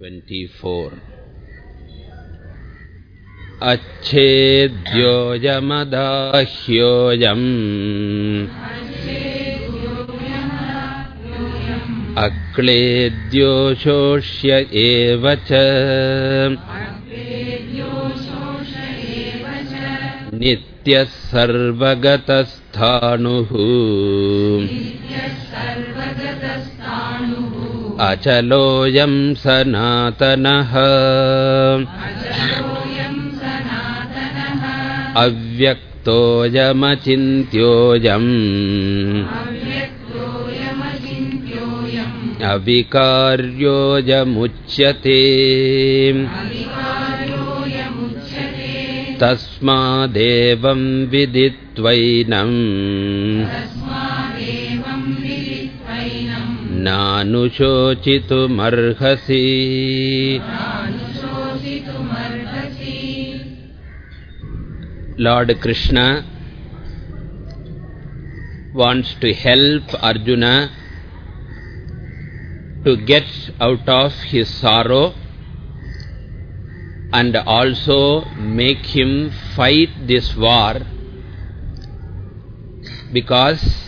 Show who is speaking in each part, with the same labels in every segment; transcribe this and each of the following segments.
Speaker 1: 24 अच्छेद्योजमदाह्योऽयम् अक्लेद्यो शोष्य एव च नित्यः सर्वगतस्थाणुः अचलोऽयं सनातनः। अव्यक्तोऽयमचिन्त्योऽयम्। अविकार्योऽयमुच्यते। तस्मादेवं विदित्वैनम् नानुशोचितुमर्हसि Lord Krishna wants to help Arjuna to get out of his sorrow and also make him fight this war because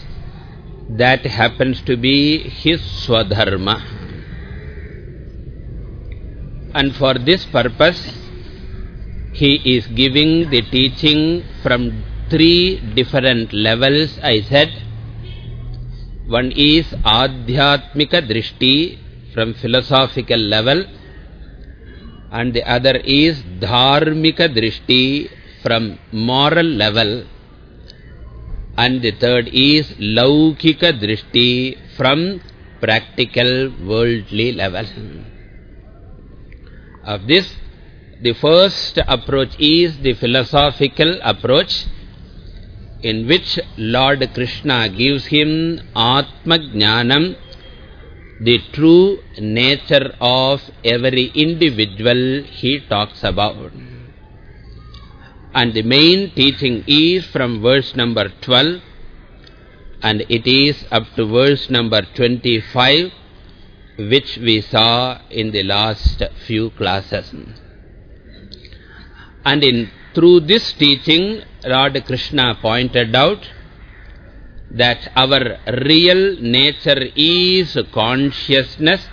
Speaker 1: that happens to be his swadharma. And for this purpose, he is giving the teaching from three different levels, I said. One is Adhyatmika Drishti from philosophical level and the other is Dharmika Drishti from moral level and the third is Laukika Drishti from practical worldly level. Of this, the first approach is the philosophical approach in which Lord Krishna gives him Atma Jnanam, the true nature of every individual he talks about. And the main teaching is from verse number 12 and it is up to verse number 25 which we saw in the last few classes. And in through this teaching, Lord Krishna pointed out that our real nature is consciousness,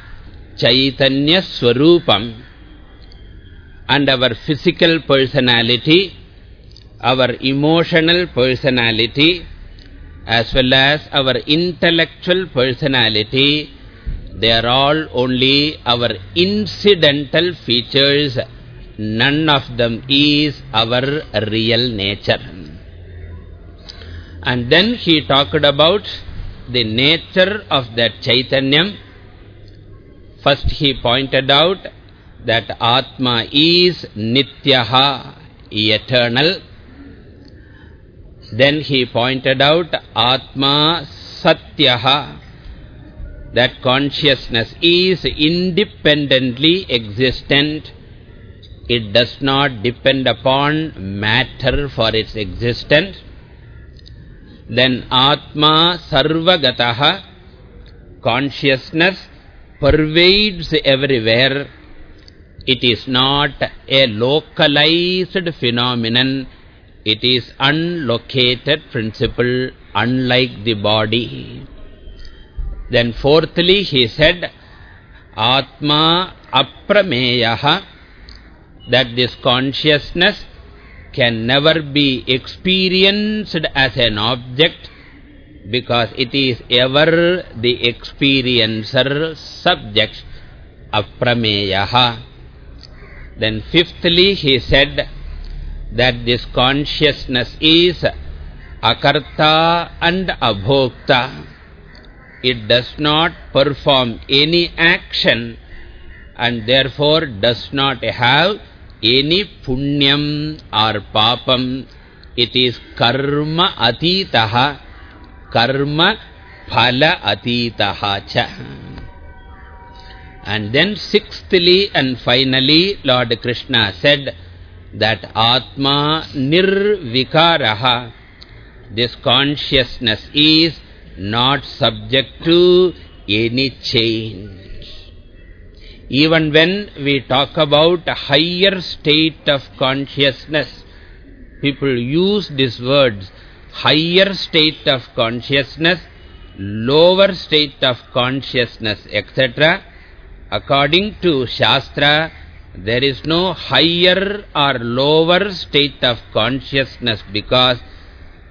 Speaker 1: Chaitanya Swarupam, and our physical personality, our emotional personality, as well as our intellectual personality, they are all only our incidental features none of them is our real nature. And then he talked about the nature of that Chaitanyam. First he pointed out that Atma is Nityaha, eternal. Then he pointed out Atma Satyaha, that consciousness is independently existent it does not depend upon matter for its existence. Then Atma Sarvagataha, consciousness pervades everywhere. It is not a localized phenomenon. It is unlocated principle, unlike the body. Then fourthly he said, Atma Aprameyaha, that this consciousness can never be experienced as an object because it is ever the experiencer subject of prameyaha. Then fifthly he said that this consciousness is akarta and abhokta. It does not perform any action and therefore does not have any punyam or papam, it is karma atitaha, karma phala atitaha cha. And then sixthly and finally Lord Krishna said that Atma nirvikaraha, this consciousness is not subject to any change. Even when we talk about a higher state of consciousness, people use these words, higher state of consciousness, lower state of consciousness, etc. According to Shastra, there is no higher or lower state of consciousness because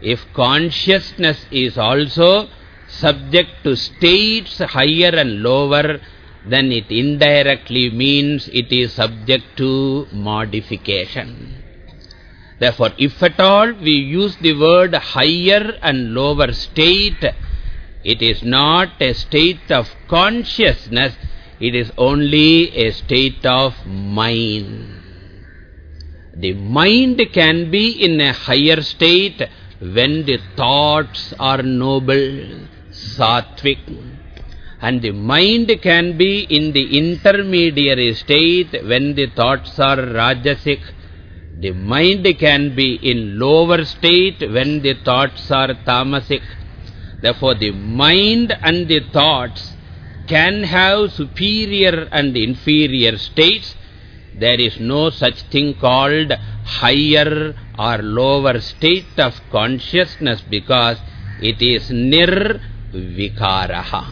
Speaker 1: if consciousness is also subject to states higher and lower, then it indirectly means it is subject to modification. Therefore, if at all we use the word higher and lower state, it is not a state of consciousness, it is only a state of mind. The mind can be in a higher state when the thoughts are noble, sattvic. And the mind can be in the intermediary state when the thoughts are rajasic. The mind can be in lower state when the thoughts are tamasic. Therefore, the mind and the thoughts can have superior and inferior states. There is no such thing called higher or lower state of consciousness because it is nirvikaraha.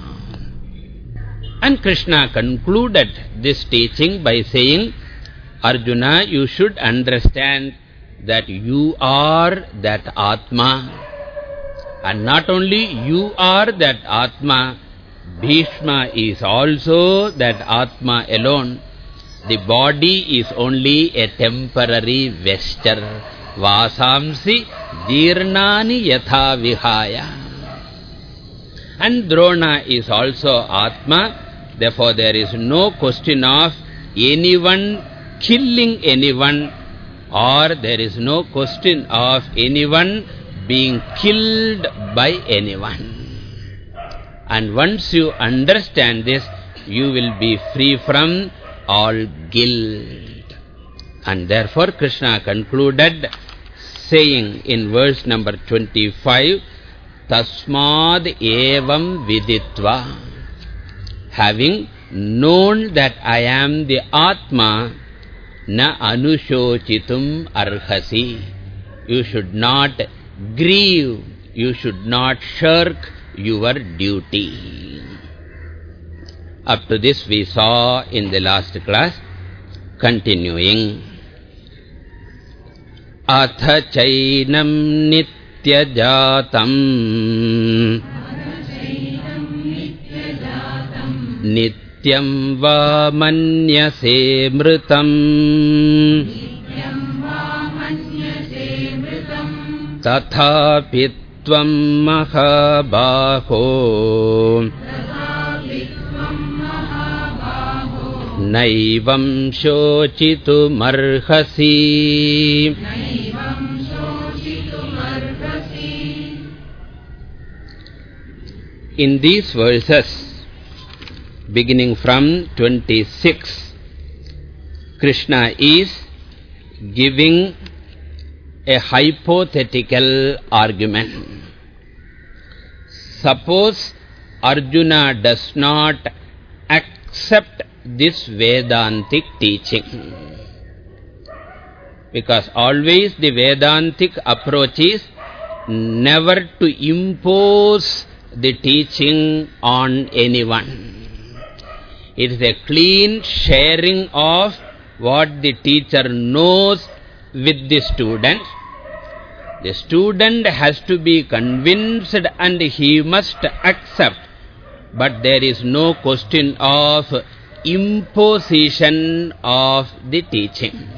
Speaker 1: And Krishna concluded this teaching by saying, Arjuna, you should understand that you are that Atma and not only you are that Atma, Bhishma is also that Atma alone. The body is only a temporary vesture. Vasamsi dirnani yatha vihaya. And Drona is also Atma. Therefore, there is no question of anyone killing anyone or there is no question of anyone being killed by anyone. And once you understand this, you will be free from all guilt. And therefore Krishna concluded saying in verse number 25, Tasmad evam viditva. Having known that I am the Atma, na anushochitum arhasi. You should not grieve, you should not shirk your duty. Up to this we saw in the last class, continuing. अथ चैनम् नित्यजातम् नित्यम् वा मन्यसे मृतम् तथापि त्वम् महाबाहो नैवम् शोचितुमर्हसि In these verses, beginning from 26, Krishna is giving a hypothetical argument. Suppose Arjuna does not accept this Vedantic teaching. Because always the Vedantic approach is never to impose the teaching on anyone. It is a clean sharing of what the teacher knows with the student the student has to be convinced and he must accept. But there is no question of imposition of the teaching.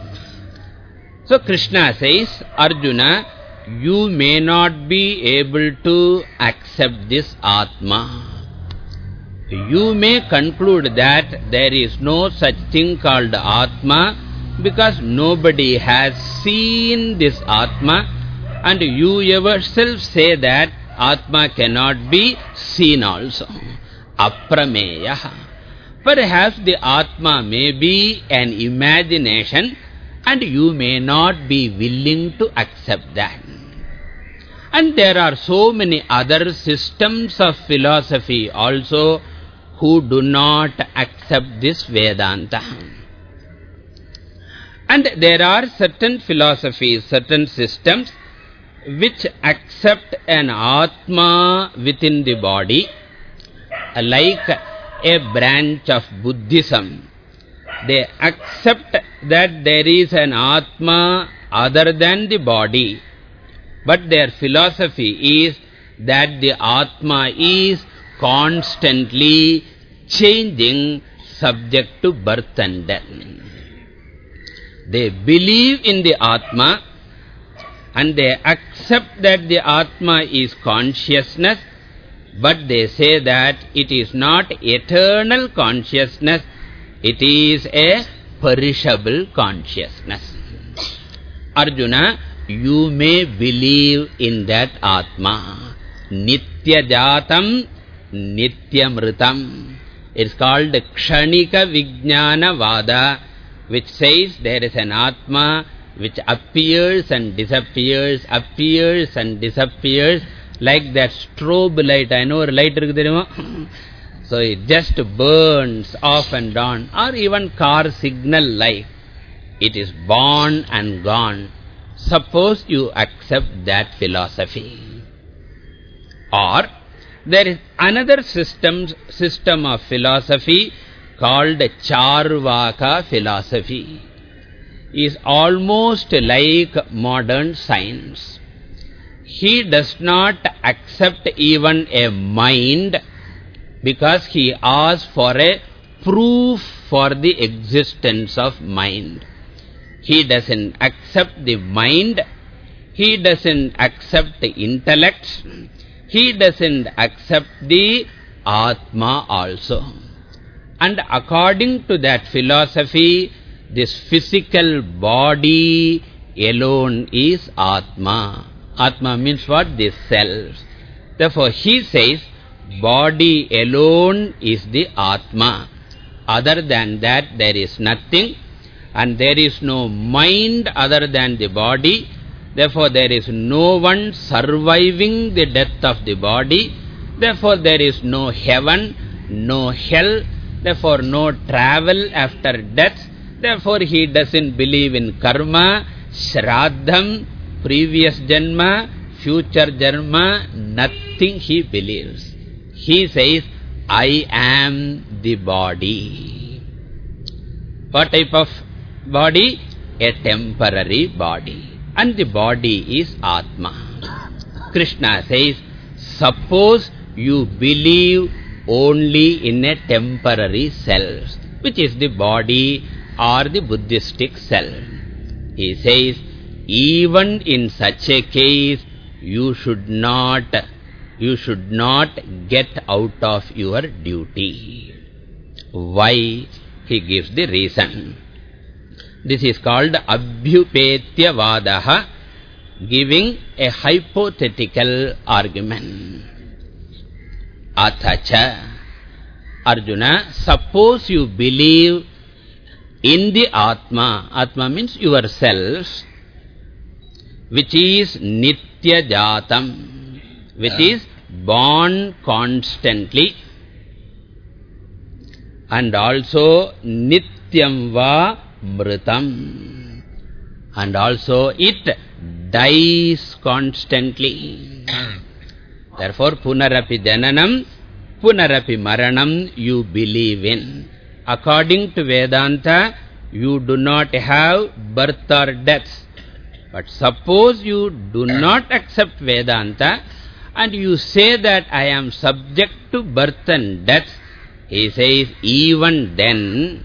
Speaker 1: So Krishna says, Arjuna, you may not be able to accept this Atma. You may conclude that there is no such thing called Atma because nobody has seen this Atma and you yourself say that Atma cannot be seen also. Aprameya. Perhaps the Atma may be an imagination and you may not be willing to accept that. And there are so many other systems of philosophy also who do not accept this Vedanta. And there are certain philosophies, certain systems which accept an Atma within the body, like a branch of Buddhism. They accept that there is an Atma other than the body. But their philosophy is that the Atma is constantly changing subject to birth and death. They believe in the Atma and they accept that the Atma is consciousness but they say that it is not eternal consciousness, it is a perishable consciousness. Arjuna, you may believe in that Atma. Nitya Jatam, Nitya Mritam. It's called Kshanika Vijnana Vada, which says there is an Atma which appears and disappears, appears and disappears, like that strobe light. I know a light So it just burns off and on. Or even car signal light. It is born and gone. Suppose you accept that philosophy. Or there is another system, system of philosophy called Charvaka philosophy. Is almost like modern science he does not accept even a mind because he asks for a proof for the existence of mind. He doesn't accept the mind. He doesn't accept the intellect. He doesn't accept the Atma also. And according to that philosophy, this physical body alone is Atma. Atma means what? This self. Therefore, he says, body alone is the Atma. Other than that, there is nothing. And there is no mind other than the body. Therefore, there is no one surviving the death of the body. Therefore, there is no heaven, no hell. Therefore, no travel after death. Therefore, he doesn't believe in karma, shraddham, previous janma, future janma, nothing he believes. He says, I am the body. What type of body? A temporary body. And the body is Atma. Krishna says, suppose you believe only in a temporary self, which is the body or the Buddhistic self. He says, even in such a case, you should not, you should not get out of your duty. Why? He gives the reason. This is called Abhyupetya Vadaha, giving a hypothetical argument. Athacha. Arjuna, suppose you believe in the Atma. Atma means yourself which is Nitya Jatam, which is born constantly. And also Nityam Va Mritam. And also it dies constantly. Therefore, Punarapi Jananam, Punarapi Maranam you believe in. According to Vedanta, you do not have birth or death. But suppose you do not accept Vedanta and you say that I am subject to birth and death, he says, even then,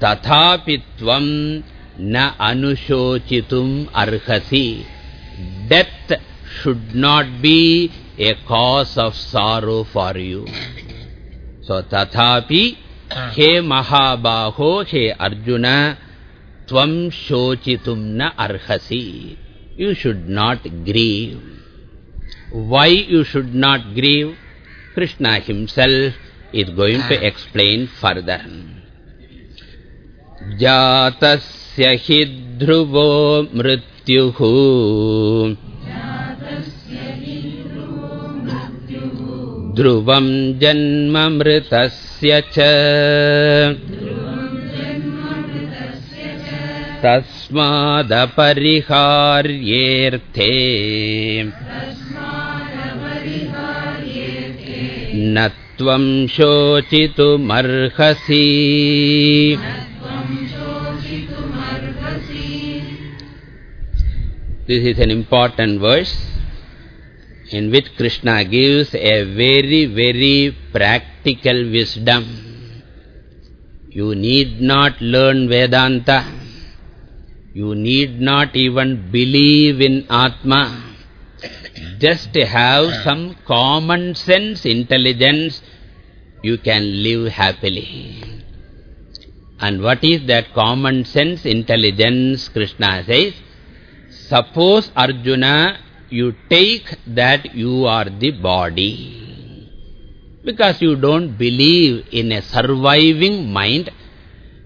Speaker 1: tathapitvam na anushochitum arhasi. Death should not be a cause of sorrow for you. So, tathapi, he mahabaho, he Arjuna, Tvam shochitum na arhasi. You should not grieve. Why you should not grieve? Krishna himself is going to explain further. Jatasya hidhruvo mrityuhu ध्रुवम् जन्ममृतस्य च। तस्मादपरिहार्येऽर्थे। न त्वम् शोचितुमर्हसि। This is an important verse. In which Krishna gives a very, very practical wisdom. You need not learn Vedanta. You need not even believe in Atma. Just have some common sense intelligence, you can live happily. And what is that common sense intelligence, Krishna says? Suppose, Arjuna, you take that you are the body. Because you don't believe in a surviving mind,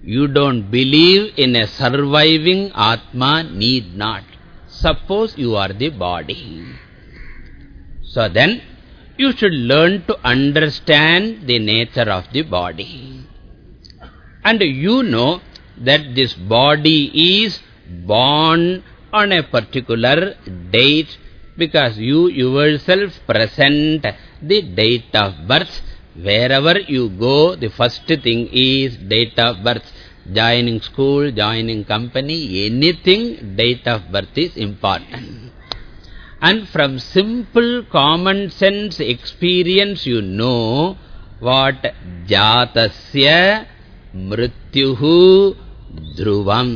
Speaker 1: you don't believe in a surviving Atma, need not. Suppose you are the body. So then, you should learn to understand the nature of the body. And you know that this body is born on a particular date because you yourself present the date of birth. Wherever you go, the first thing is date of birth. Joining school, joining company, anything, date of birth is important. And from simple common sense experience, you know what jatasya mrityuhu dhruvam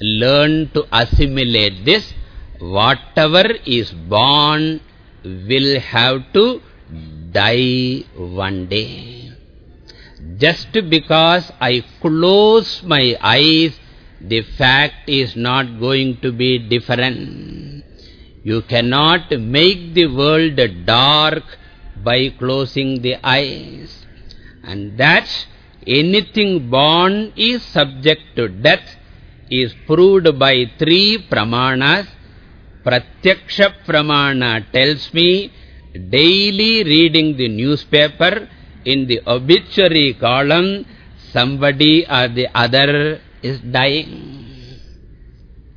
Speaker 1: learn to assimilate this. Whatever is born will have to die one day. Just because I close my eyes, the fact is not going to be different. You cannot make the world dark by closing the eyes. And that anything born is subject to death is proved by three pramanas. Pratyaksha pramana tells me daily reading the newspaper in the obituary column somebody or the other is dying.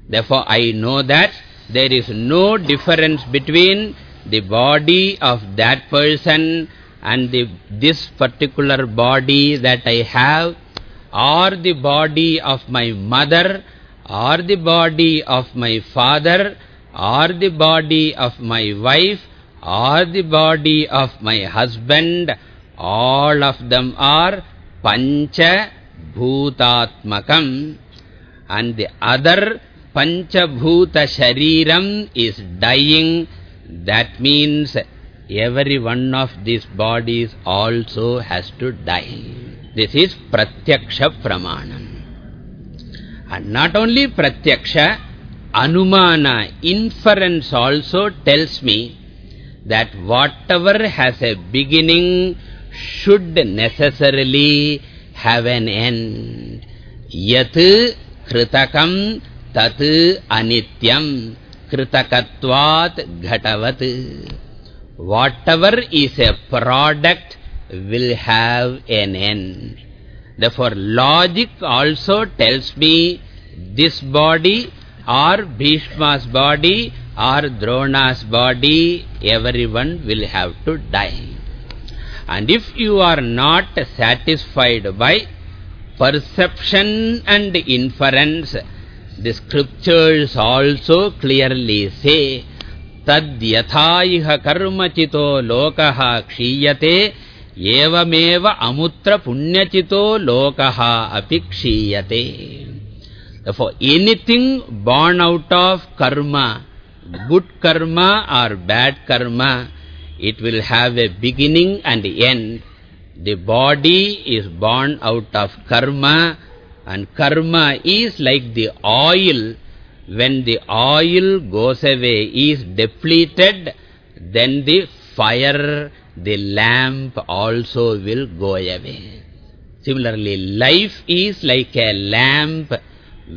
Speaker 1: Therefore, I know that there is no difference between the body of that person and the, this particular body that I have or the body of my mother, or the body of my father, or the body of my wife, or the body of my husband, all of them are pancha bhutatmakam. And the other pancha bhuta shariram is dying. That means every one of these bodies also has to die. This is Pratyaksha Pramanam. And not only Pratyaksha, Anumana, inference also tells me that whatever has a beginning should necessarily have an end. Yat kritakam tat anityam kritakatvat ghatavat. Whatever is a product will have an end. Therefore, logic also tells me this body or Bhishma's body or Drona's body, everyone will have to die. And if you are not satisfied by perception and inference, the scriptures also clearly say, Tad yathaiha karma chito lokaha kshiyate एवमेव अमुत्र पुण्यचितो लोकः अपि क्षीयते Therefore, anything born out of karma, good karma or bad karma, it will have a beginning and end. The body is born out of karma and karma is like the oil. When the oil goes away, is depleted, then the fire the lamp also will go away. Similarly, life is like a lamp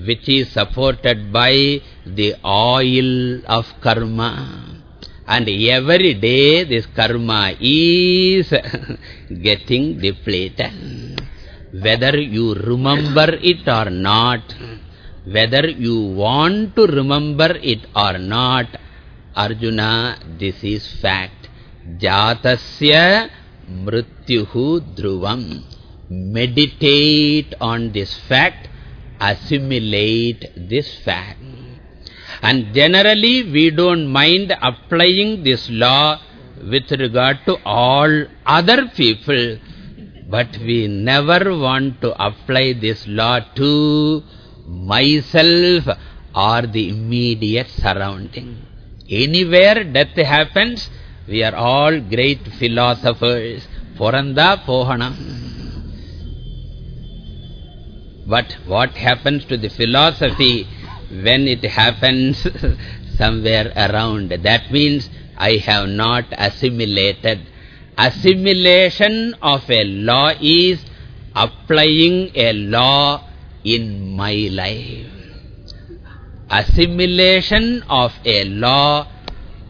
Speaker 1: which is supported by the oil of karma. And every day this karma is getting depleted. Whether you remember it or not, whether you want to remember it or not, Arjuna, this is fact. Jatasya mrityuhu dhruvam. Meditate on this fact, assimilate this fact. And generally we don't mind applying this law with regard to all other people. But we never want to apply this law to myself or the immediate surrounding. Anywhere death happens, we are all great philosophers. Poranda Pohana. But what happens to the philosophy when it happens somewhere around. That means I have not assimilated. Assimilation of a law is applying a law in my life. Assimilation of a law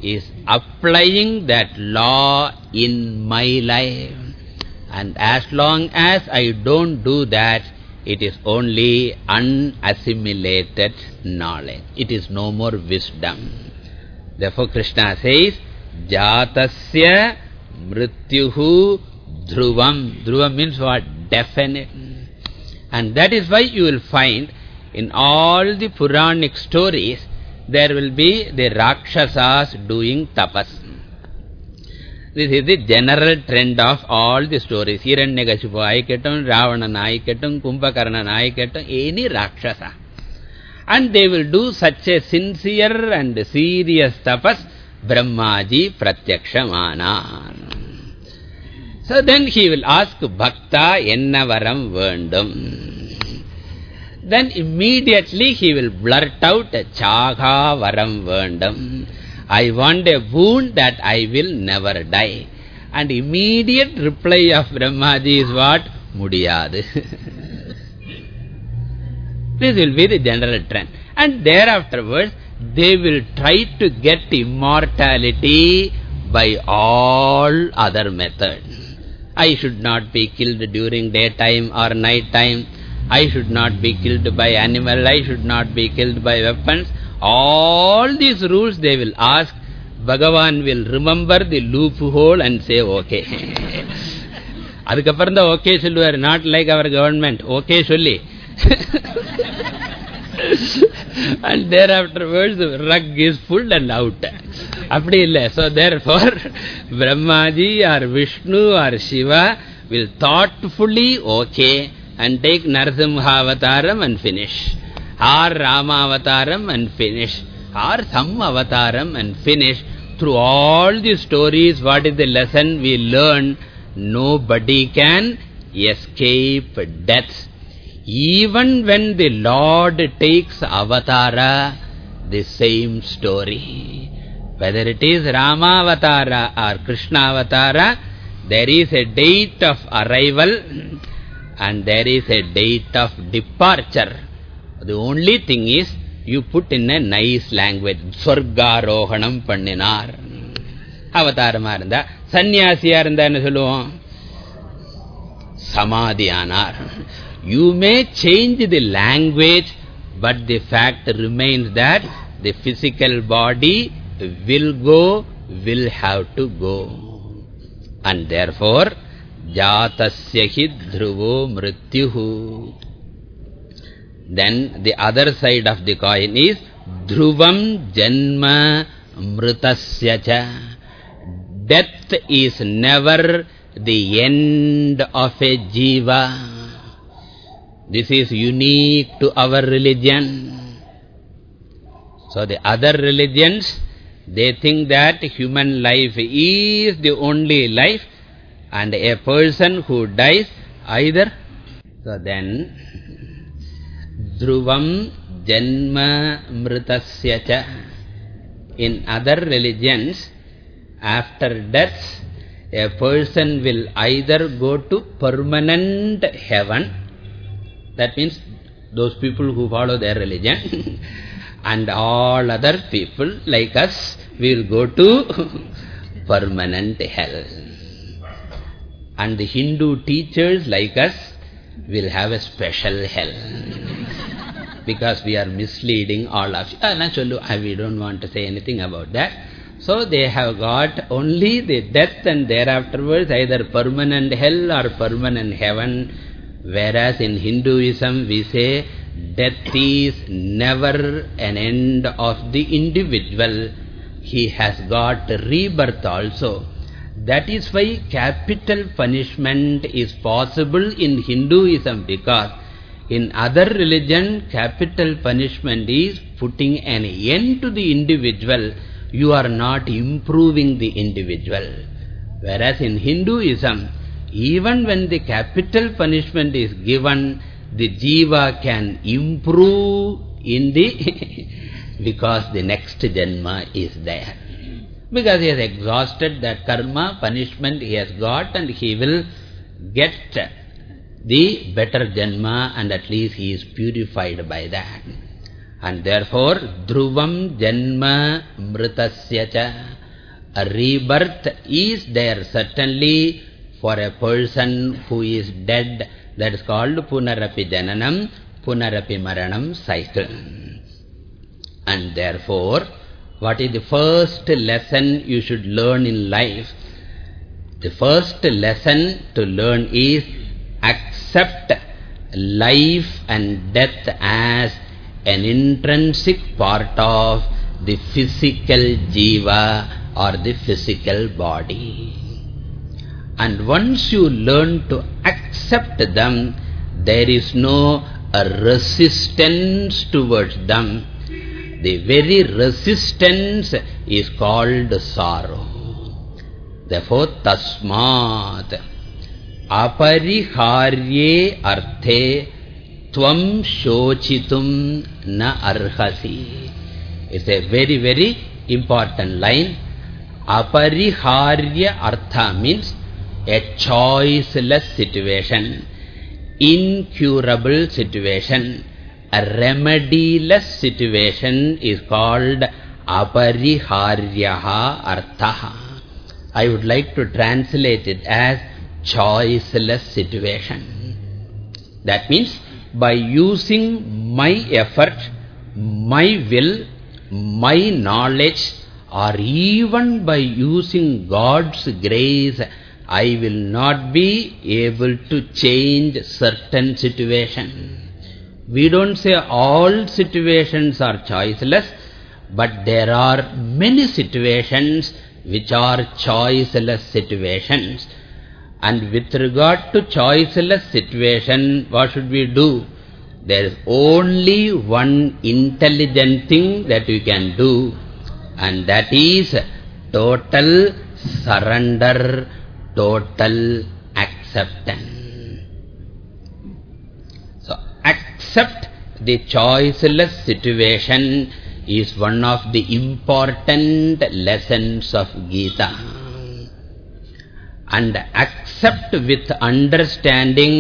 Speaker 1: is applying that law in my life. And as long as I don't do that, it is only unassimilated knowledge. It is no more wisdom. Therefore Krishna says, Jatasya mrityuhu dhruvam. Dhruvam means what? Definite. And that is why you will find in all the Puranic stories, there will be the Rakshasas doing tapas. This is the general trend of all the stories. Hiranyakashipu aikattum, Ravana aikattum, Kumbhakarna aikattum, any Rakshasa. And they will do such a sincere and serious tapas, Brahmaji Pratyakshamana. So then he will ask Bhakta enna varam vendum. Then immediately he will blurt out Chaga varam vendum. I want a wound that I will never die. And immediate reply of Brahmaji is what? Mudiyadu. this will be the general trend. And thereafterwards, they will try to get immortality by all other methods. I should not be killed during daytime or night time. I should not be killed by animal. I should not be killed by weapons. All these rules they will ask. Bhagavan will remember the loophole and say, okay. அதுக்கப்புறம் தான் okay சொல்லுவார் not like our government okay சொல்லி and thereafterwards the rug is pulled and out அப்படி இல்லை so therefore Brahmaji or Vishnu or Shiva will thoughtfully okay and take Narsimha avataram and finish or Rama avataram and finish or some avataram and finish. Through all the stories, what is the lesson we learn? Nobody can escape death. Even when the Lord takes avatara, the same story. Whether it is Rama avatara or Krishna avatara, there is a date of arrival and there is a date of departure. The only thing is, you put in a nice language. Swargarohanam panninar. அவதாரமா இருந்தா சந்நியாசியா இருந்தா என்ன சொல்லுவோம் சமாதியானார் you may change the language but the fact remains that the physical body will go will have to go and therefore jatasya hi dhruvo mrityuhu then the other side of the coin is Dhruvam Janma Mritasya cha. Death is never the end of a jiva. This is unique to our religion. So the other religions, they think that human life is the only life and a person who dies either. So then Dhruvam Janma Mritasya In other religions, after death, a person will either go to permanent heaven, that means those people who follow their religion, and all other people like us will go to permanent hell. And the Hindu teachers like us will have a special hell. because we are misleading all of you. Ah, we don't want to say anything about that. So they have got only the death and thereafterwards either permanent hell or permanent heaven. Whereas in Hinduism we say death is never an end of the individual. He has got rebirth also. That is why capital punishment is possible in Hinduism because in other religion capital punishment is putting an end to the individual. You are not improving the individual. Whereas in Hinduism, even when the capital punishment is given, the jiva can improve in the because the next janma is there. Because he has exhausted that karma, punishment he has got and he will get the better janma and at least he is purified by that. And therefore, dhruvam janma mritasya cha. A rebirth is there certainly for a person who is dead that is called Punarapi Jananam, Punarapi Maranam cycle. And therefore, what is the first lesson you should learn in life? The first lesson to learn is accept life and death as an intrinsic part of the physical jiva or the physical body. And once you learn to accept them, there is no resistance towards them. The very resistance is called sorrow. Therefore, tasmat apariharye arthe tvam shochitum na arhasi. It's a very, very important line. Apariharya artha means a choiceless situation, incurable situation, a remediless situation is called apariharyaha arthaha. I would like to translate it as choiceless situation. That means by using my effort, my will, my knowledge, or even by using God's grace, I will not be able to change certain situation. We don't say all situations are choiceless, but there are many situations which are choiceless situations. And with regard to choiceless situation, what should we do? There is only one intelligent thing that we can do, and that is total surrender total acceptance. So, accept the choiceless situation is one of the important lessons of Gita. And accept with understanding,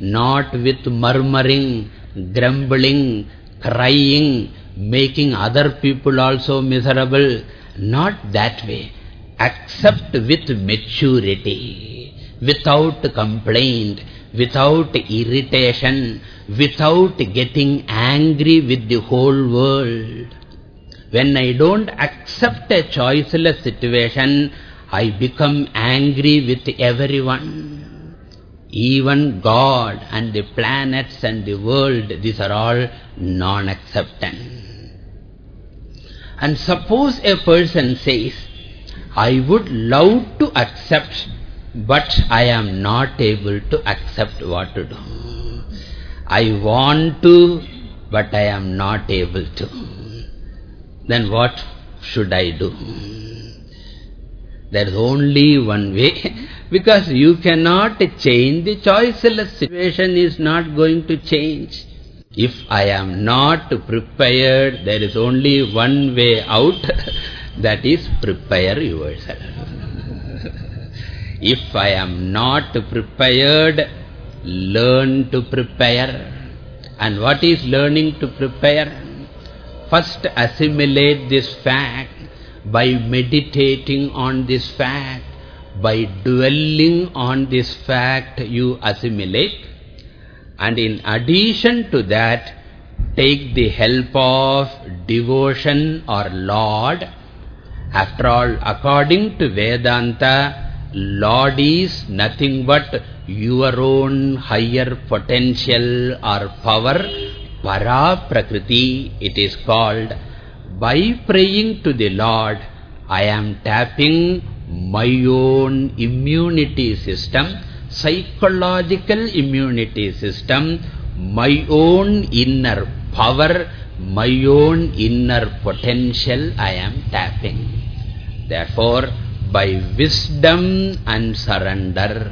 Speaker 1: not with murmuring, grumbling, crying, making other people also miserable. Not that way accept with maturity, without complaint, without irritation, without getting angry with the whole world. When I don't accept a choiceless situation, I become angry with everyone. Even God and the planets and the world, these are all non-acceptance. And suppose a person says, I would love to accept, but I am not able to accept what to do. I want to, but I am not able to. Then what should I do? There is only one way, because you cannot change. The choiceless situation is not going to change. If I am not prepared, there is only one way out. That is, prepare yourself. if I am not prepared, learn to prepare. And what is learning to prepare? First assimilate this fact. By meditating on this fact, by dwelling on this fact, you assimilate. And in addition to that, take the help of devotion or Lord. After all, according to Vedanta, Lord is nothing but your own higher potential or power, para prakriti it is called. By praying to the Lord, I am tapping my own immunity system, psychological immunity system, my own inner power, my own inner potential I am tapping. Therefore, by wisdom and surrender,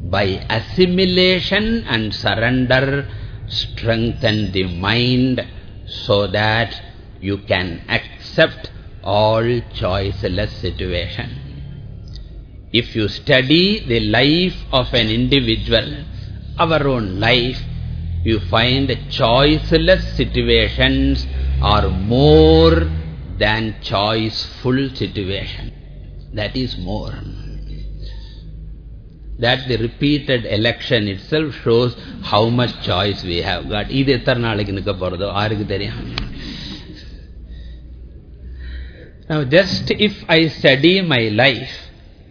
Speaker 1: by assimilation and surrender, strengthen the mind so that you can accept all choiceless situation. If you study the life of an individual, our own life, you find the choiceless situations are more than choiceful situation. That is more. That the repeated election itself shows how much choice we have got. Idu etter naalaiku nukka poratho aarukku now just if I study my life,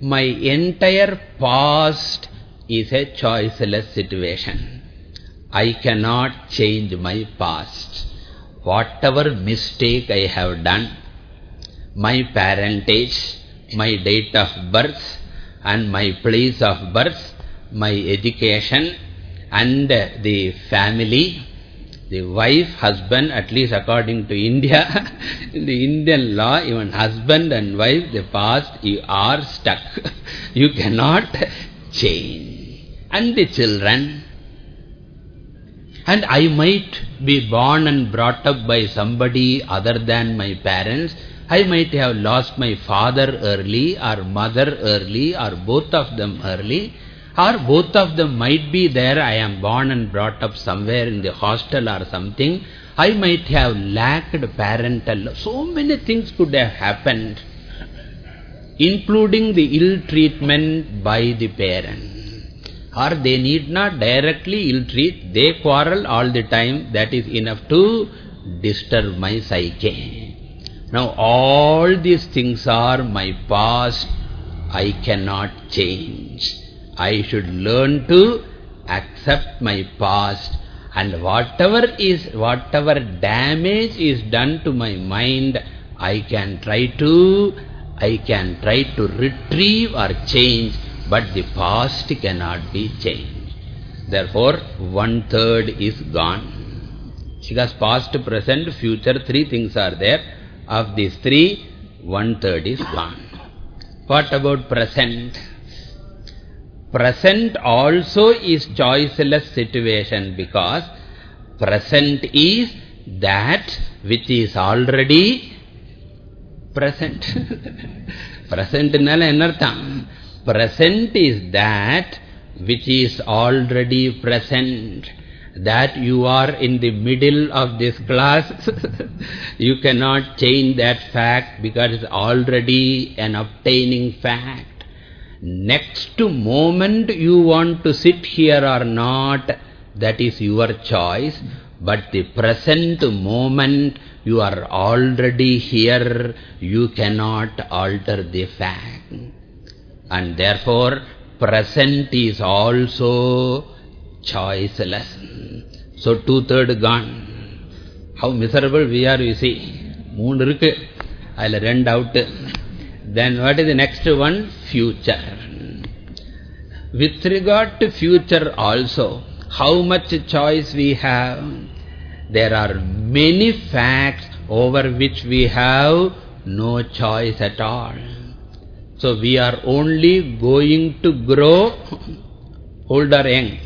Speaker 1: my entire past is a choiceless situation. I cannot change my past. Whatever mistake I have done, my parentage, my date of birth and my place of birth, my education and the family, the wife, husband, at least according to India, in the Indian law, even husband and wife, the past, you are stuck. you cannot change. And the children, and I might be born and brought up by somebody other than my parents, I might have lost my father early or mother early or both of them early or both of them might be there. I am born and brought up somewhere in the hostel or something. I might have lacked parental. So many things could have happened, including the ill treatment by the parent. Or they need not directly ill treat, they quarrel all the time. That is enough to disturb my psyche. Now all these things are my past. I cannot change. I should learn to accept my past and whatever is, whatever damage is done to my mind, I can try to, I can try to retrieve or change, but the past cannot be changed. Therefore, one third is gone. Because past, present, future, three things are there. Of these three, one-third is gone. What about present? Present also is choiceless situation because present is that which is already present. present nala enartham. Present is that which is already present that you are in the middle of this class, you cannot change that fact because it's already an obtaining fact. Next moment you want to sit here or not, that is your choice. But the present moment, you are already here, you cannot alter the fact. And therefore, present is also choiceless. So, two-third gone. How miserable we are, you see. Moon irukku. I'll rent out. Then what is the next one? Future. With regard to future also, how much choice we have? There are many facts over which we have no choice at all. So we are only going to grow old or young?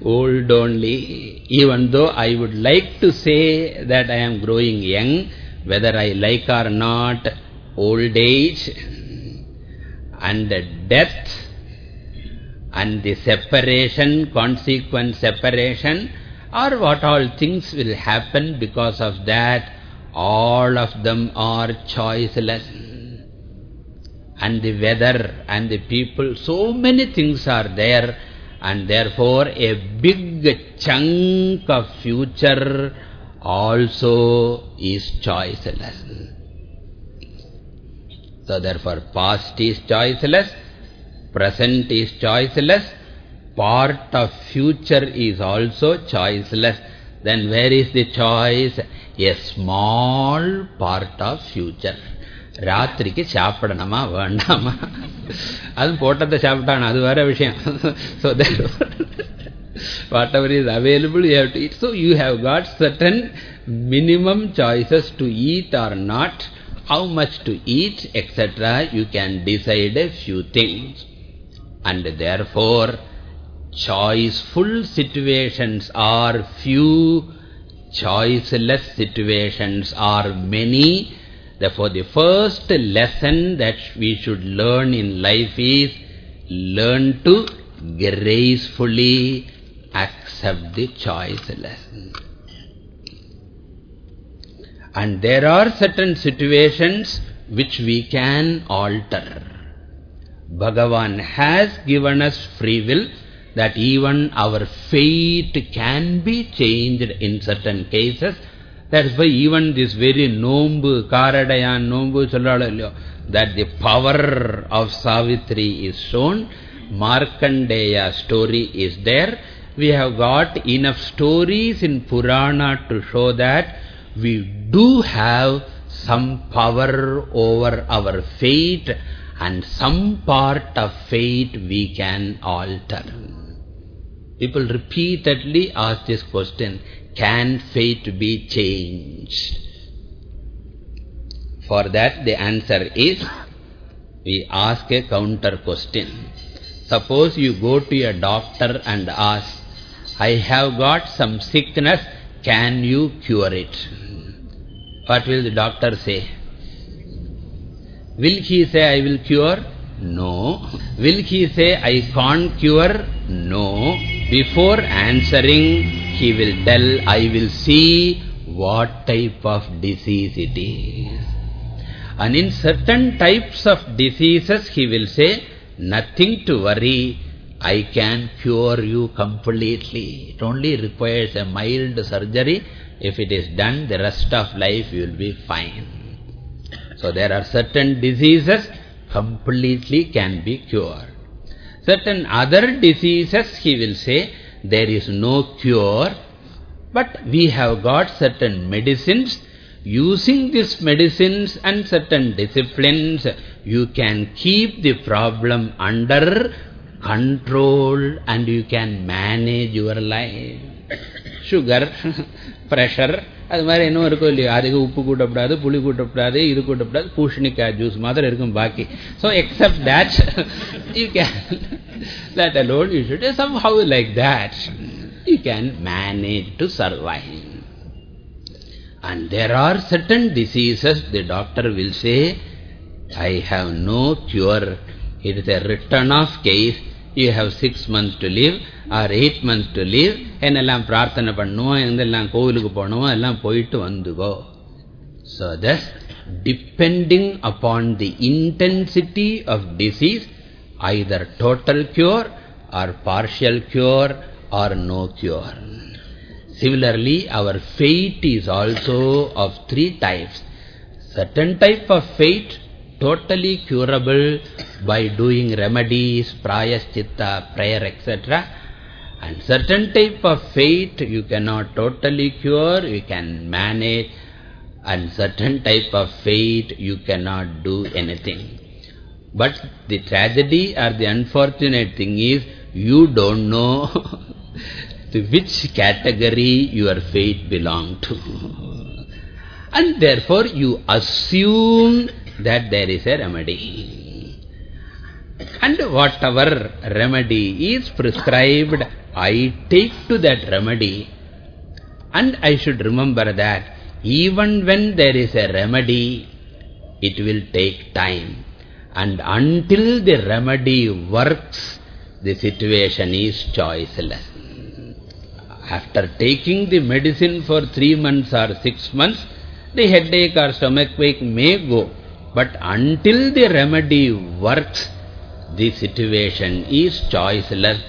Speaker 1: old only. Even though I would like to say that I am growing young, whether I like or not, old age and death and the separation, consequent separation, or what all things will happen because of that, all of them are choiceless. And the weather and the people, so many things are there and therefore a big chunk of future also is choiceless. So therefore past is choiceless, present is choiceless, part of future is also choiceless. Then where is the choice? A small part of future. ராத்திரிக்கு சாப்பிடணுமா வேண்டாமா அது போட்டத்தை சாப்பிட்டான் அது வேற விஷயம் so therefore whatever is available you have to eat so you have got certain minimum choices to eat or not how much to eat etc you can decide a few things and therefore choiceful situations are few choiceless situations are many Therefore, the first lesson that we should learn in life is learn to gracefully accept the choice lesson. And there are certain situations which we can alter. Bhagavan has given us free will that even our fate can be changed in certain cases that's why even this very nombu, Karadayan nombu, that the power of Savitri is shown. Markandeya story is there. We have got enough stories in Purana to show that we do have some power over our fate and some part of fate we can alter. People repeatedly ask this question, can fate be changed? For that the answer is, we ask a counter question. Suppose you go to a doctor and ask, I have got some sickness, can you cure it? What will the doctor say? Will he say, I will cure? No. Will he say, I can't cure? No. Before answering, he will tell, I will see what type of disease it is. And in certain types of diseases, he will say, nothing to worry, I can cure you completely. It only requires a mild surgery. If it is done, the rest of life will be fine. So there are certain diseases completely can be cured. Certain other diseases, he will say, there is no cure, but we have got certain medicines. Using these medicines and certain disciplines, you can keep the problem under control and you can manage your life. Sugar, pressure, அது மாதிரி இன்னும் இருக்கும் இல்லையா அதுக்கு உப்பு கூட்டப்படாது புளி கூட்டப்படாது இது கூட்டப்படாது பூஷணிக்காய் juice மாதிரி இருக்கும் பாக்கி so accept that you can that alone you should some how like that you can manage to survive And there are certain diseases, the doctor will say, I have no cure. It is a return of case. You have six months to live or eight months to live. என்னெல்லாம் பிரார்த்தனை பண்ணுவோம் எங்கெல்லாம் கோவிலுக்கு போனோம் எல்லாம் போயிட்டு வந்துகோ so thus depending upon the intensity of disease either total cure or partial cure or no cure similarly our fate is also of three types certain type of fate totally curable by doing remedies prayaschitta prayer etc and certain type of fate you cannot totally cure, you can manage. And certain type of fate you cannot do anything. But the tragedy or the unfortunate thing is you don't know to which category your fate belongs to. And therefore you assume that there is a remedy. And whatever remedy is prescribed I take to that remedy and I should remember that even when there is a remedy, it will take time. And until the remedy works, the situation is choiceless. After taking the medicine for three months or six months, the headache or stomach ache may go, but until the remedy works, the situation is choiceless.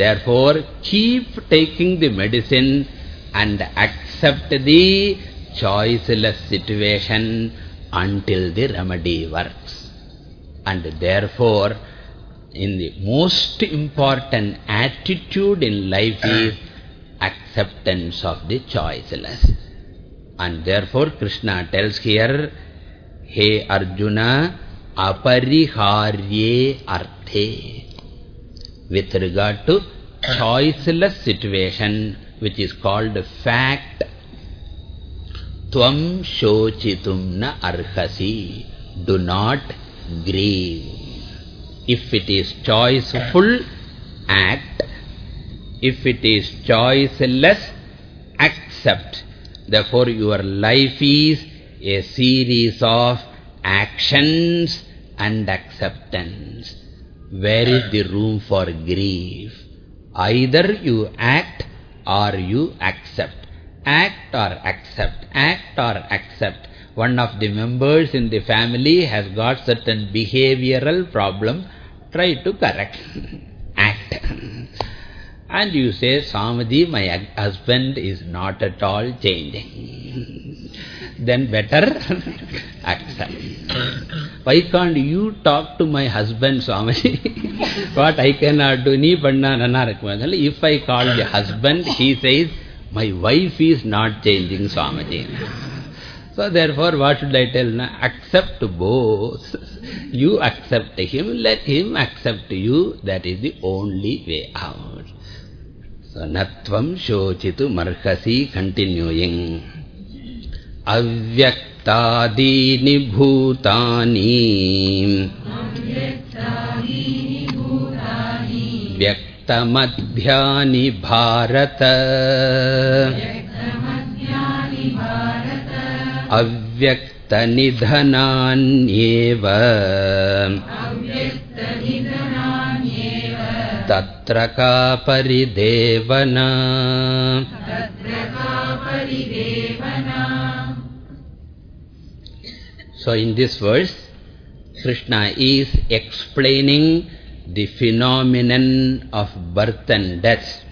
Speaker 1: Therefore, keep taking the medicine and accept the choiceless situation until the remedy works. And therefore, in the most important attitude in life is acceptance of the choiceless. And therefore Krishna tells here, Hey Arjuna, apariharye arthe. With regard to choiceless situation, which is called fact, Tvam shochitum na arhasi. Do not grieve. If it is choiceful, act. If it is choiceless, accept. Therefore, your life is a series of actions and acceptance. Where is the room for grief? Either you act or you accept. Act or accept. Act or accept one of the members in the family has got certain behavioral problem, try to correct, act. And you say, Swamiji, my husband is not at all changing. then better accept. Why can't you talk to my husband, Swamiji? what I cannot do, ni panna If I call the husband, he says, my wife is not changing, Swamiji. So therefore, what should I tell? Na? Accept both. You accept him, let him accept you. That is the only way out. So, natvam shochitu marhasi continuing. अव्यक्तादीनि भूतानि व्यक्तमध्यानि भारत। अव्यक्तनिधनान्येव। तत्र का परिदेवना So in this verse, Krishna is explaining the phenomenon of birth and death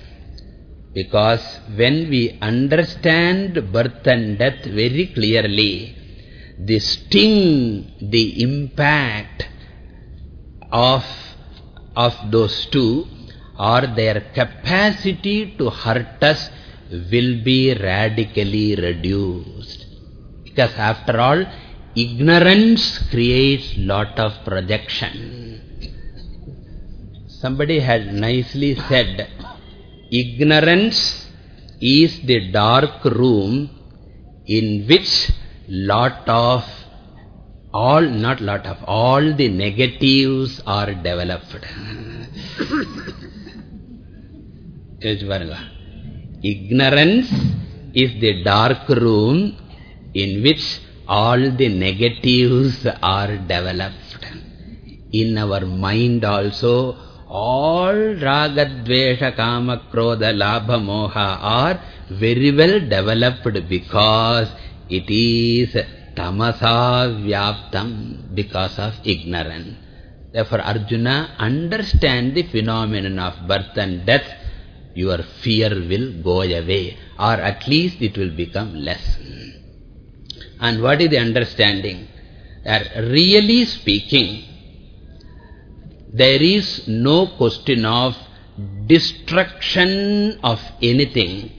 Speaker 1: because when we understand birth and death very clearly, the sting, the impact of, of those two or their capacity to hurt us will be radically reduced. Because after all, ignorance creates lot of projection. Somebody has nicely said, Ignorance is the dark room in which lot of, all, not lot of, all the negatives are developed. Ignorance is the dark room in which all the negatives are developed. In our mind also, all raga, dvesha, kama, krodha, lobha, moha are very well developed because it is tamasa vyaptam because of ignorance. Therefore, Arjuna, understand the phenomenon of birth and death, your fear will go away or at least it will become less. And what is the understanding? That really speaking, there is no question of destruction of anything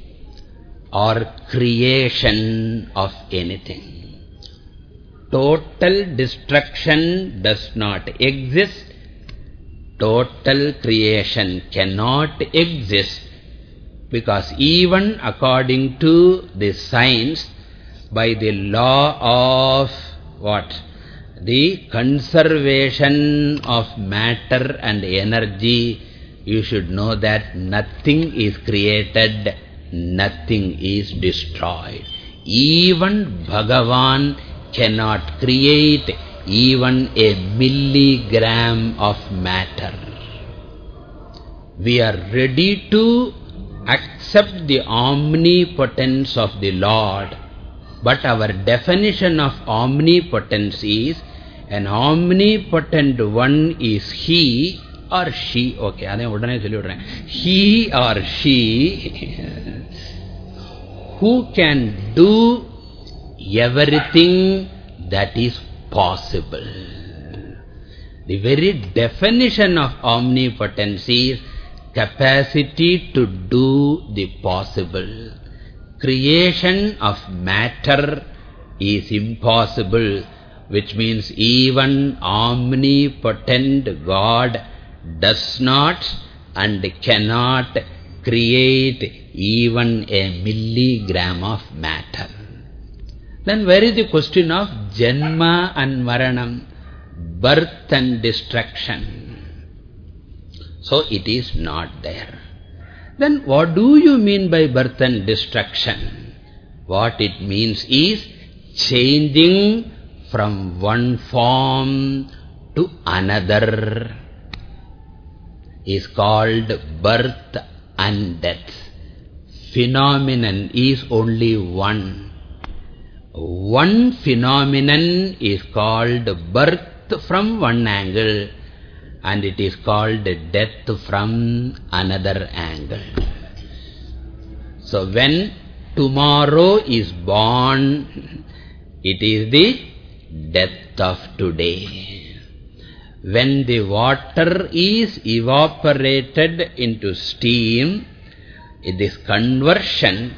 Speaker 1: or creation of anything. Total destruction does not exist. Total creation cannot exist because even according to the science, by the law of what? the conservation of matter and energy, you should know that nothing is created, nothing is destroyed. Even Bhagavan cannot create even a milligram of matter. We are ready to accept the omnipotence of the Lord But our definition of omnipotence is an omnipotent one is he or she. Okay. He or she who can do everything that is possible. The very definition of omnipotence is capacity to do the possible. Creation of matter is impossible, which means even omnipotent God does not and cannot create even a milligram of matter. Then where is the question of Janma and Maranam, birth and destruction? So it is not there. Then what do you mean by birth and destruction? What it means is changing from one form to another is called birth and death. Phenomenon is only one. One phenomenon is called birth from one angle and it is called death from another angle. So when tomorrow is born, it is the death of today. When the water is evaporated into steam, this conversion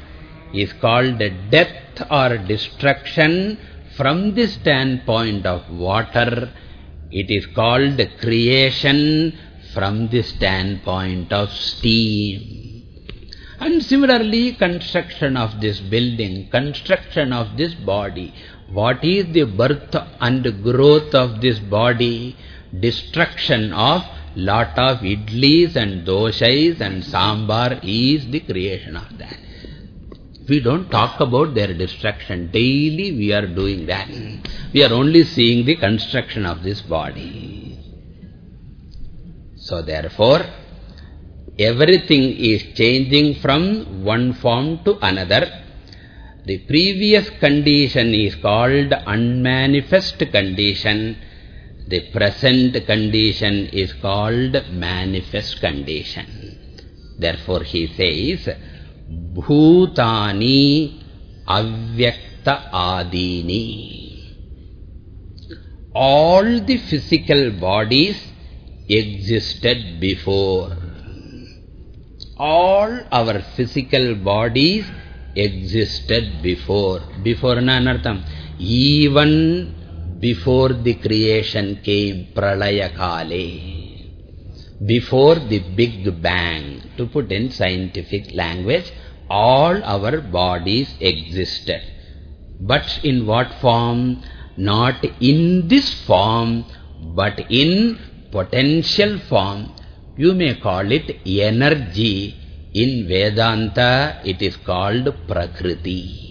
Speaker 1: is called death or destruction from the standpoint of water. It is called creation from the standpoint of steam. And similarly, construction of this building, construction of this body. What is the birth and growth of this body? destruction of lot of idlis and doshais and sambar is the creation of that. We don't talk about their destruction. Daily we are doing that. We are only seeing the construction of this body. So therefore, everything is changing from one form to another. The previous condition is called unmanifest condition. The present condition is called manifest condition. Therefore he says, Bhutani avyakta adini. All the physical bodies existed before. All our physical bodies existed before. Before nanartham. Even before the creation came pralaya kale before the big bang to put in scientific language all our bodies existed. But in what form? Not in this form but in potential form. You may call it energy. In vedanta it is called prakriti.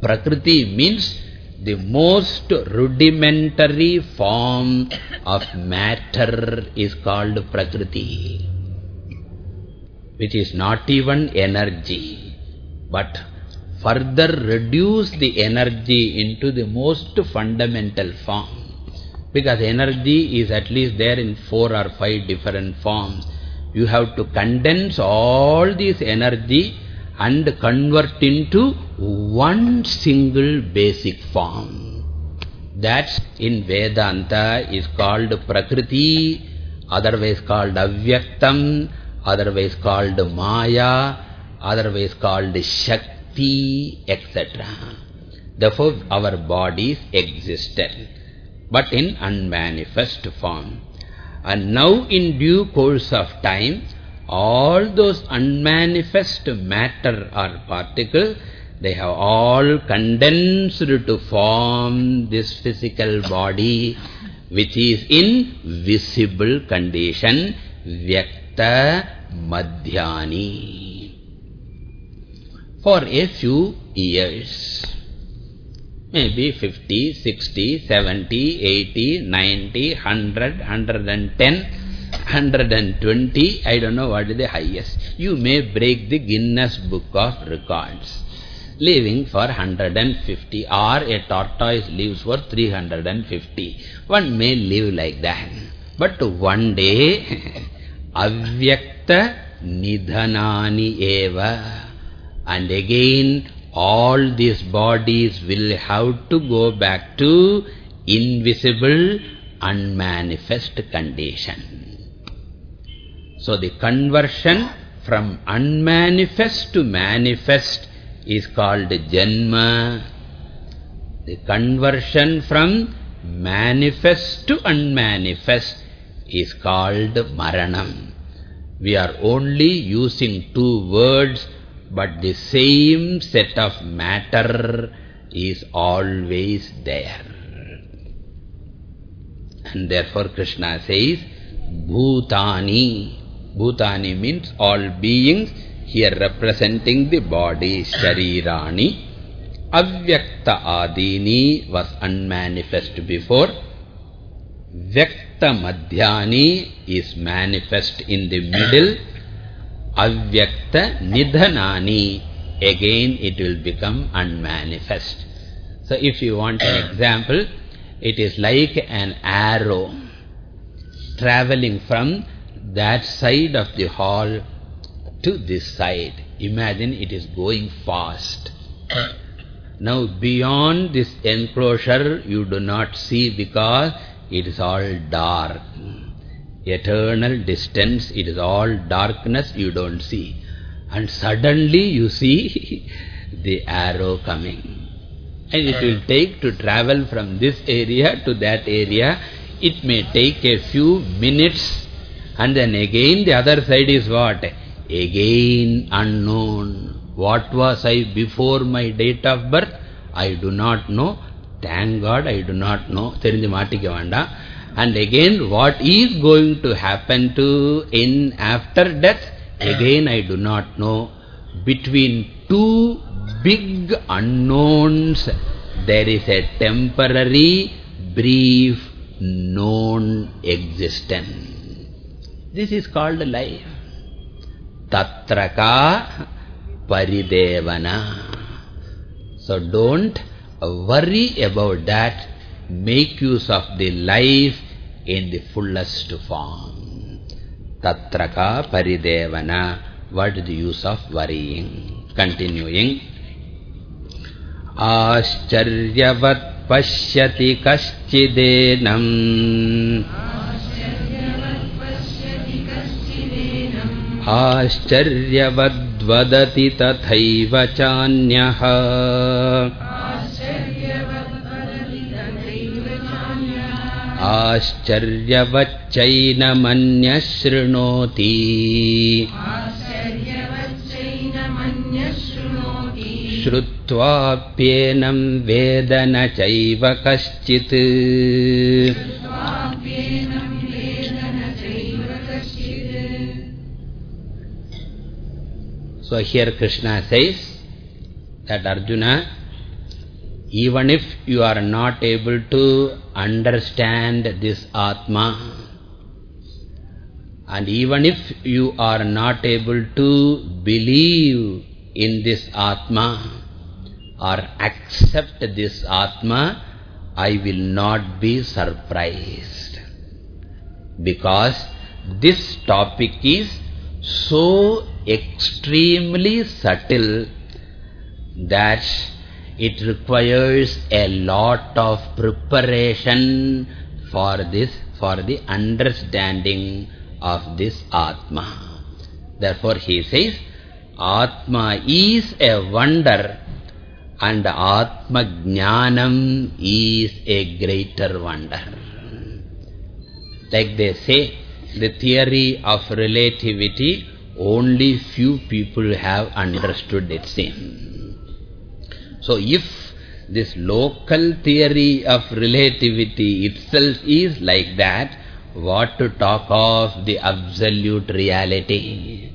Speaker 1: Prakriti means the most rudimentary form of matter is called Prakriti, which is not even energy, but further reduce the energy into the most fundamental form. Because energy is at least there in four or five different forms. You have to condense all this energy and convert into one single basic form. That's in Vedanta is called Prakriti, otherwise called Avyaktam, otherwise called Maya, otherwise called Shakti, etc. Therefore, our bodies existed, but in unmanifest form. And now in due course of time, all those unmanifest matter or particle, they have all condensed to form this physical body, which is in visible condition, Vyakta Madhyani. For a few years, maybe 50, 60, 70, 80, 90, 100, 110, 120, I don't know what is the highest. You may break the Guinness Book of Records. living for 150 or a tortoise lives for 350. One may live like that. But one day, avyakta nidhanani eva. And again, all these bodies will have to go back to invisible, unmanifest condition. So the conversion from unmanifest to manifest is called Janma. The conversion from manifest to unmanifest is called Maranam. We are only using two words, but the same set of matter is always there. And therefore Krishna says, Bhutani. Bhutani means all beings, here representing the body, Sharirani. Avyakta Adini was unmanifest before. Vyakta Madhyani is manifest in the middle. Avyakta Nidhanani, again it will become unmanifest. So if you want an example, it is like an arrow traveling from that side of the hall to this side. Imagine it is going fast. Now beyond this enclosure you do not see because it is all dark. Eternal distance, it is all darkness, you don't see. And suddenly you see the arrow coming. And it will take to travel from this area to that area. It may take a few minutes. And then again the other side is what? Again unknown. What was I before my date of birth? I do not know. Thank God I do not know. And again what is going to happen to in after death? Again I do not know. Between two big unknowns, there is a temporary, brief, known existence. This is called life. Tatraka paridevana. So don't worry about that. Make use of the life in the fullest form. Tatraka paridevana. What is the use of worrying? Continuing. आश्चर्यवत् पश्यति कश्चिदेनम् आश्चर्यवद्वदति तथैव चान्यः आश्चर्यवच्चैनमन्यः शृणोति श्रुत्वाप्येनं वेद न चैव कश्चित् So here Krishna says that Arjuna, even if you are not able to understand this Atma, and even if you are not able to believe in this Atma or accept this Atma, I will not be surprised. Because this topic is so extremely subtle that it requires a lot of preparation for this, for the understanding of this Atma. Therefore he says, Atma is a wonder and Atma Jnanam is a greater wonder. Like they say, the theory of relativity, only few people have understood same. So if this local theory of relativity itself is like that, what to talk of the absolute reality?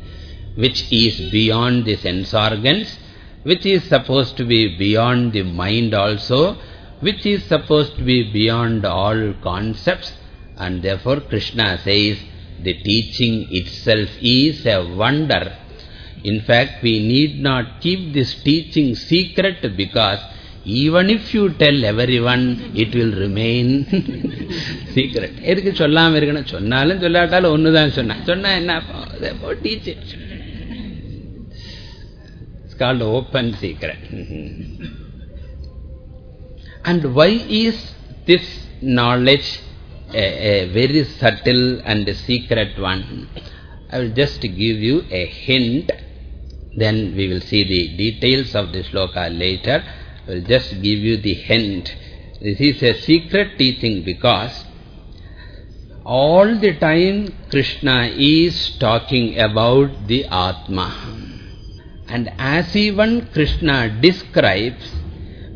Speaker 1: which is beyond the sense organs, which is supposed to be beyond the mind also, which is supposed to be beyond all concepts. And therefore Krishna says, the teaching itself is a wonder. In fact, we need not keep this teaching secret because even if you tell everyone, it will remain secret. எதுக்கு சொல்லாம இருக்கணும் சொன்னாலும் சொல்லாட்டாலும் ஒண்ணுதான் சொன்னா சொன்னா என்ன teach it. It's called open secret. and why is this knowledge a, very subtle and secret one? I will just give you a hint. Then we will see the details of the sloka later. I will just give you the hint. This is a secret teaching because all the time Krishna is talking about the Atma. And as even Krishna describes,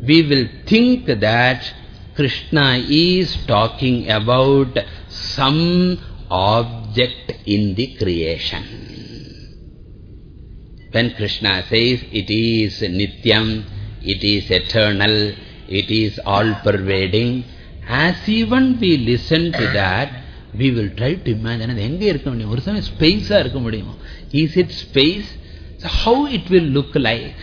Speaker 1: we will think that Krishna is talking about some object in the creation. When Krishna says it is Nityam, it is eternal, it is all-pervading, as even we listen to that, we will try to imagine, எங்கே இருக்க முடியும் ஒரு சமயம் ஸ்பேஸா இருக்க முடியும் is it space so how it will look like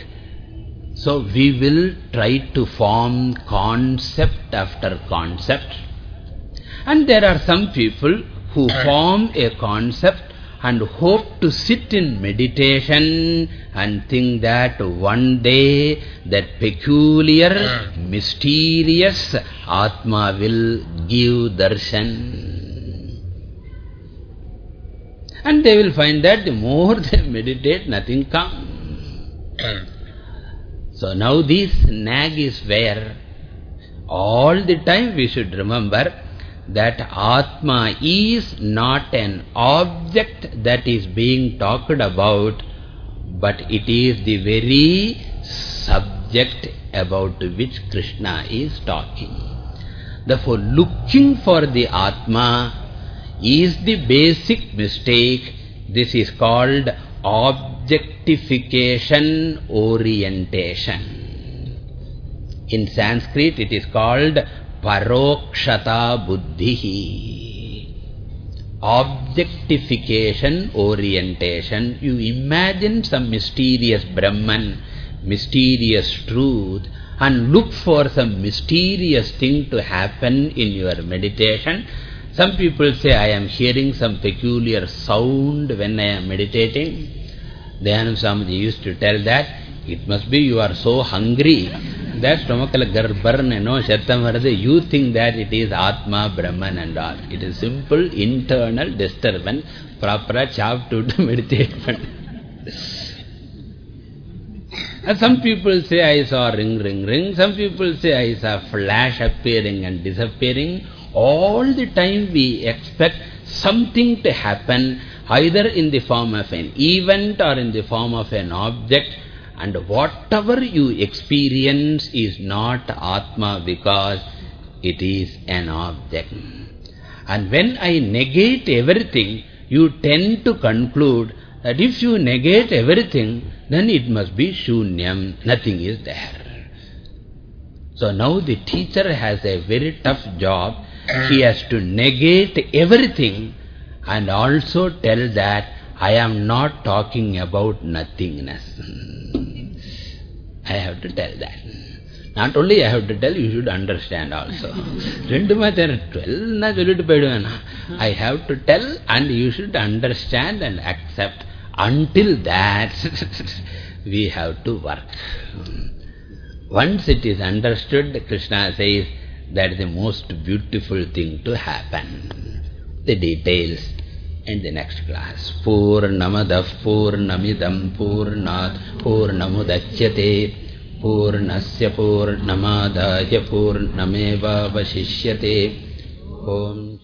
Speaker 1: So we will try to form concept after concept and there are some people who form a concept and hope to sit in meditation and think that one day that peculiar, mysterious Atma will give darshan. And they will find that the more they meditate, nothing comes. So now this nag is where all the time we should remember that Atma is not an object that is being talked about, but it is the very subject about which Krishna is talking. Therefore, looking for the Atma is the basic mistake. This is called objectification orientation. In Sanskrit, it is called parokshata buddhihi. Objectification orientation. You imagine some mysterious Brahman, mysterious truth, and look for some mysterious thing to happen in your meditation. Some people say, I am hearing some peculiar sound when I am meditating. Dayanand Swamiji used to tell that, it must be you are so hungry that stomachal garbarn, you know, shattam you think that it is Atma, Brahman and all. It is simple internal disturbance, proper chop to meditation. and some people say I saw ring, ring, ring. Some people say I saw flash appearing and disappearing. All the time we expect something to happen either in the form of an event or in the form of an object and whatever you experience is not Atma because it is an object. And when I negate everything, you tend to conclude that if you negate everything, then it must be shunyam, nothing is there. So now the teacher has a very tough job. He has to negate everything and also tell that I am not talking about nothingness. I have to tell that. Not only I have to tell, you should understand also. I have to tell and you should understand and accept. Until that, we have to work. Once it is understood, Krishna says, that is the most beautiful thing to happen. The details in the next class. Purnamadav Purnamidam Purnat Purnamudachyate Purnasya Purnamadaya Purnameva Vashishyate Om